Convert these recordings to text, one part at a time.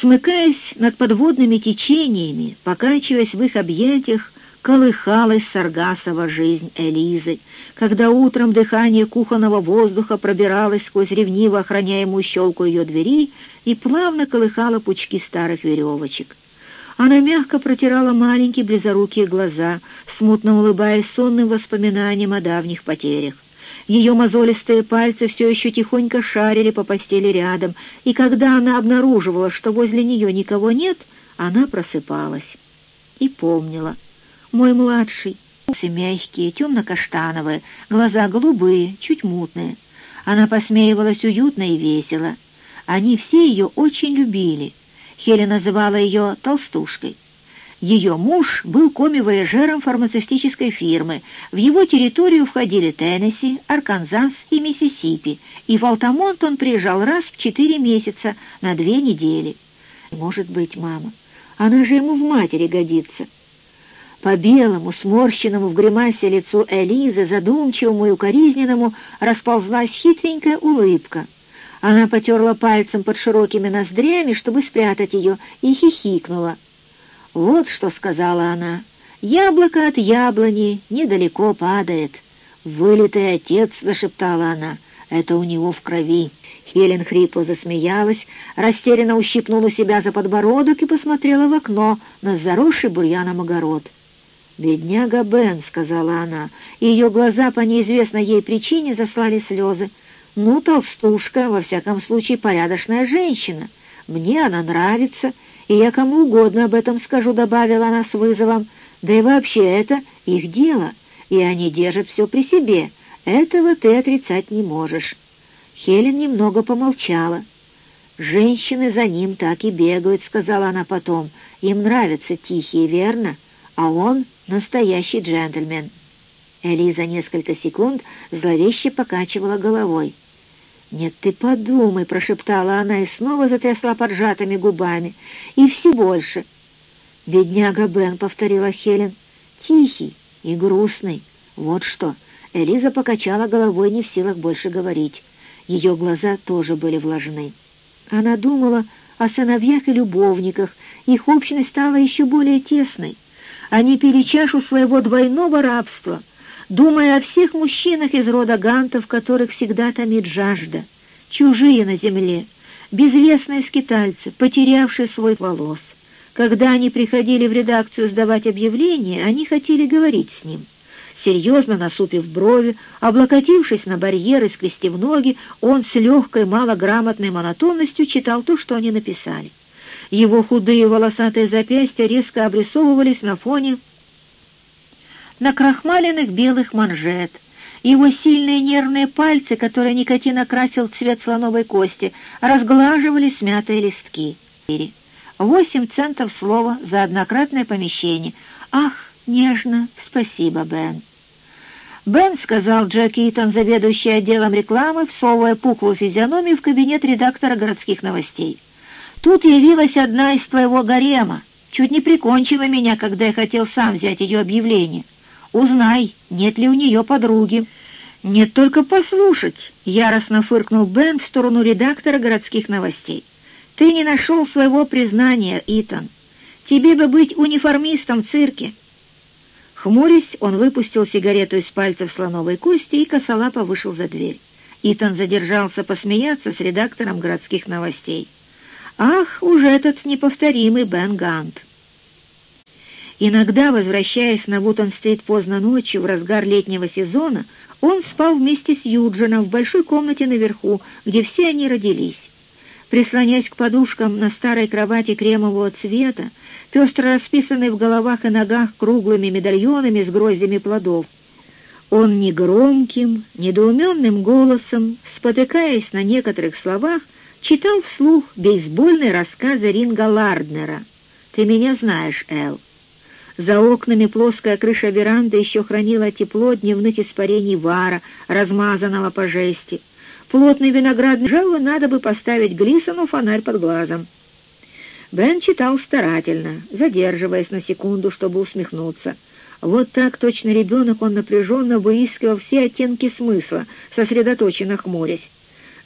Смыкаясь над подводными течениями, покачиваясь в их объятиях, колыхалась Саргасова жизнь Элизы, когда утром дыхание кухонного воздуха пробиралось сквозь ревниво охраняемую щелку ее двери и плавно колыхало пучки старых веревочек. Она мягко протирала маленькие близорукие глаза, смутно улыбаясь сонным воспоминаниям о давних потерях. Ее мозолистые пальцы все еще тихонько шарили по постели рядом, и когда она обнаруживала, что возле нее никого нет, она просыпалась. И помнила. Мой младший, волосы мягкие, темно-каштановые, глаза голубые, чуть мутные. Она посмеивалась уютно и весело. Они все ее очень любили. Хеля называла ее «толстушкой». Ее муж был коми-вояжером фармацевтической фирмы. В его территорию входили Теннесси, Арканзас и Миссисипи, и в Алтамонт он приезжал раз в четыре месяца на две недели. «Может быть, мама, она же ему в матери годится». По белому, сморщенному в гримасе лицу Элизы, задумчивому и укоризненному, расползлась хитренькая улыбка. Она потерла пальцем под широкими ноздрями, чтобы спрятать ее, и хихикнула. «Вот что», — сказала она, — «яблоко от яблони недалеко падает». «Вылитый отец», — зашептала она, — «это у него в крови». Хелен хрипло засмеялась, растерянно ущипнула себя за подбородок и посмотрела в окно на заросший бурьяном огород. «Бедняга Бен», — сказала она, ее глаза по неизвестной ей причине заслали слезы. «Ну, толстушка, во всяком случае, порядочная женщина. Мне она нравится, и я кому угодно об этом скажу», — добавила она с вызовом. «Да и вообще это их дело, и они держат все при себе. Этого ты отрицать не можешь». Хелен немного помолчала. «Женщины за ним так и бегают», — сказала она потом. «Им нравятся тихие, верно? А он настоящий джентльмен». Элиза несколько секунд зловеще покачивала головой. «Нет, ты подумай», — прошептала она и снова затрясла поджатыми губами. «И все больше». «Бедняга Бен», — повторила Хелен, — «тихий и грустный. Вот что». Элиза покачала головой, не в силах больше говорить. Ее глаза тоже были влажны. Она думала о сыновьях и любовниках, их общность стала еще более тесной. Они пили чашу своего двойного рабства — думая о всех мужчинах из рода гантов, которых всегда томит жажда, чужие на земле, безвестные скитальцы, потерявшие свой волос. Когда они приходили в редакцию сдавать объявления, они хотели говорить с ним. Серьезно насупив брови, облокотившись на барьер и скрестив ноги, он с легкой, малограмотной монотонностью читал то, что они написали. Его худые волосатые запястья резко обрисовывались на фоне на крахмаленных белых манжет. Его сильные нервные пальцы, которые никотин окрасил цвет слоновой кости, разглаживали смятые листки. Восемь центов слова за однократное помещение. «Ах, нежно, спасибо, Бен». «Бен», — сказал Джек Итон, заведующий отделом рекламы, всовывая пухлую физиономию в кабинет редактора городских новостей. «Тут явилась одна из твоего гарема. Чуть не прикончила меня, когда я хотел сам взять ее объявление». Узнай, нет ли у нее подруги». «Нет только послушать», — яростно фыркнул Бен в сторону редактора городских новостей. «Ты не нашел своего признания, Итан. Тебе бы быть униформистом в цирке». Хмурясь, он выпустил сигарету из пальцев слоновой кости и косолапо вышел за дверь. Итан задержался посмеяться с редактором городских новостей. «Ах, уже этот неповторимый Бен Гант!» Иногда, возвращаясь на Вутон-стрит поздно ночью в разгар летнего сезона, он спал вместе с Юджином в большой комнате наверху, где все они родились. Прислонясь к подушкам на старой кровати кремового цвета, пестро расписанной в головах и ногах круглыми медальонами с гроздями плодов, он негромким, недоуменным голосом, спотыкаясь на некоторых словах, читал вслух бейсбольный рассказ Ринга Ларднера «Ты меня знаешь, Эл». За окнами плоская крыша веранды еще хранила тепло дневных испарений вара, размазанного по жести. Плотный виноградный жало надо бы поставить Глисону фонарь под глазом. Бен читал старательно, задерживаясь на секунду, чтобы усмехнуться. Вот так точно ребенок он напряженно выискивал все оттенки смысла, сосредоточенно хмурясь.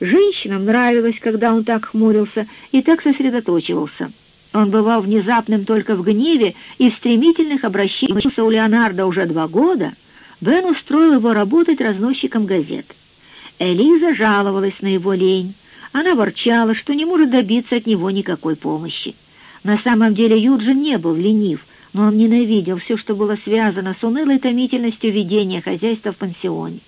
Женщинам нравилось, когда он так хмурился и так сосредоточивался. Он бывал внезапным только в гневе и в стремительных обращениях. Учился у Леонардо уже два года. Бен устроил его работать разносчиком газет. Элиза жаловалась на его лень. Она ворчала, что не может добиться от него никакой помощи. На самом деле Юджин не был ленив, но он ненавидел все, что было связано с унылой томительностью ведения хозяйства в пансионе.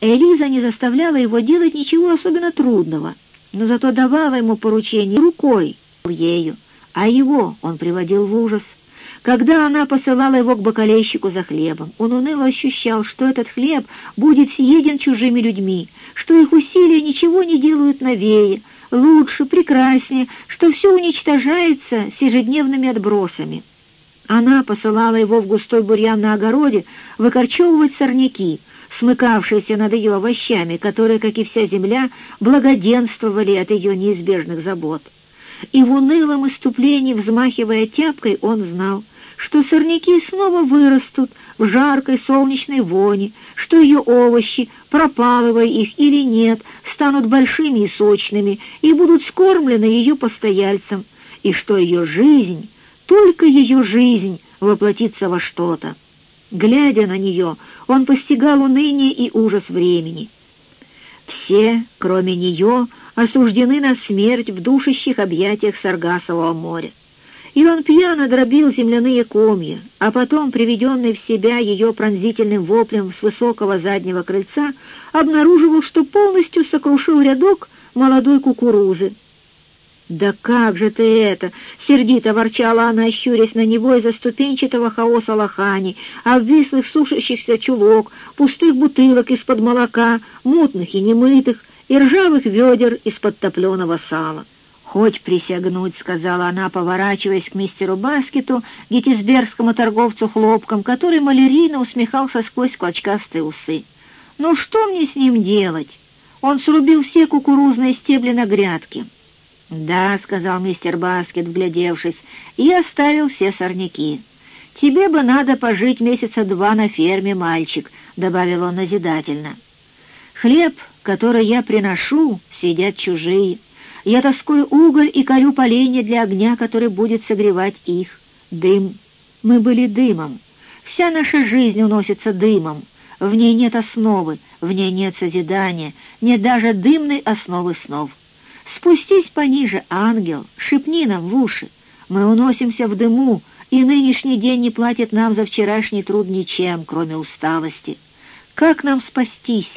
Элиза не заставляла его делать ничего особенно трудного, но зато давала ему поручение рукой, ею, а его он приводил в ужас. Когда она посылала его к бакалейщику за хлебом, он уныло ощущал, что этот хлеб будет съеден чужими людьми, что их усилия ничего не делают новее, лучше, прекраснее, что все уничтожается с ежедневными отбросами. Она посылала его в густой бурьян на огороде выкорчевывать сорняки, смыкавшиеся над ее овощами, которые, как и вся земля, благоденствовали от ее неизбежных забот. И в унылом иступлении, взмахивая тяпкой, он знал, что сорняки снова вырастут в жаркой солнечной воне, что ее овощи, пропалывая их или нет, станут большими и сочными и будут скормлены ее постояльцам, и что ее жизнь, только ее жизнь воплотится во что-то. Глядя на нее, он постигал уныние и ужас времени. Все, кроме нее, осуждены на смерть в душащих объятиях Саргасового моря. И он пьяно дробил земляные комья, а потом, приведенный в себя ее пронзительным воплем с высокого заднего крыльца, обнаруживал, что полностью сокрушил рядок молодой кукурузы, «Да как же ты это!» — сердито ворчала она, щурясь на него из-за ступенчатого хаоса лохани, обвислых сушащихся чулок, пустых бутылок из-под молока, мутных и немытых, и ржавых ведер из-под топленого сала. «Хоть присягнуть», — сказала она, поворачиваясь к мистеру Баскету, гетисбергскому торговцу хлопком, который малярийно усмехался сквозь клочкастые усы. «Ну что мне с ним делать? Он срубил все кукурузные стебли на грядке». «Да», — сказал мистер Баскет, вглядевшись, — «и оставил все сорняки». «Тебе бы надо пожить месяца два на ферме, мальчик», — добавил он назидательно. «Хлеб, который я приношу, сидят чужие. Я тоскую уголь и корю поленья для огня, который будет согревать их. Дым. Мы были дымом. Вся наша жизнь уносится дымом. В ней нет основы, в ней нет созидания, нет даже дымной основы снов». Спустись пониже, ангел, шепни нам в уши. Мы уносимся в дыму, и нынешний день не платит нам за вчерашний труд ничем, кроме усталости. Как нам спастись?